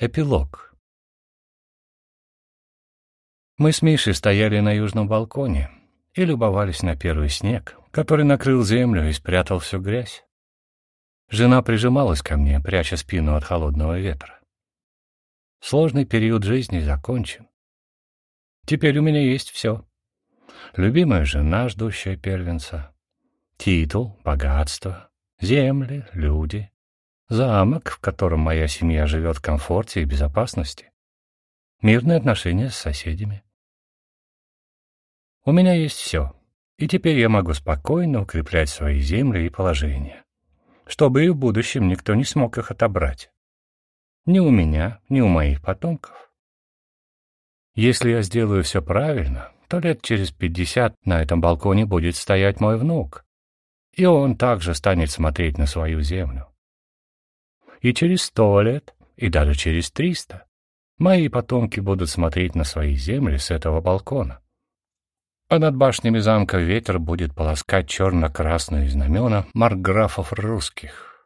Эпилог. Мы с Мишей стояли на южном балконе и любовались на первый снег, который накрыл землю и спрятал всю грязь. Жена прижималась ко мне, пряча спину от холодного ветра. Сложный период жизни закончен. Теперь у меня есть все. Любимая жена, ждущая первенца. Титул, богатство, земли, люди, Замок, в котором моя семья живет в комфорте и безопасности. Мирные отношения с соседями. У меня есть все, и теперь я могу спокойно укреплять свои земли и положения, чтобы и в будущем никто не смог их отобрать. Ни у меня, ни у моих потомков. Если я сделаю все правильно, то лет через пятьдесят на этом балконе будет стоять мой внук, и он также станет смотреть на свою землю и через сто лет, и даже через триста. Мои потомки будут смотреть на свои земли с этого балкона. А над башнями замка ветер будет полоскать черно-красные знамена маркграфов русских.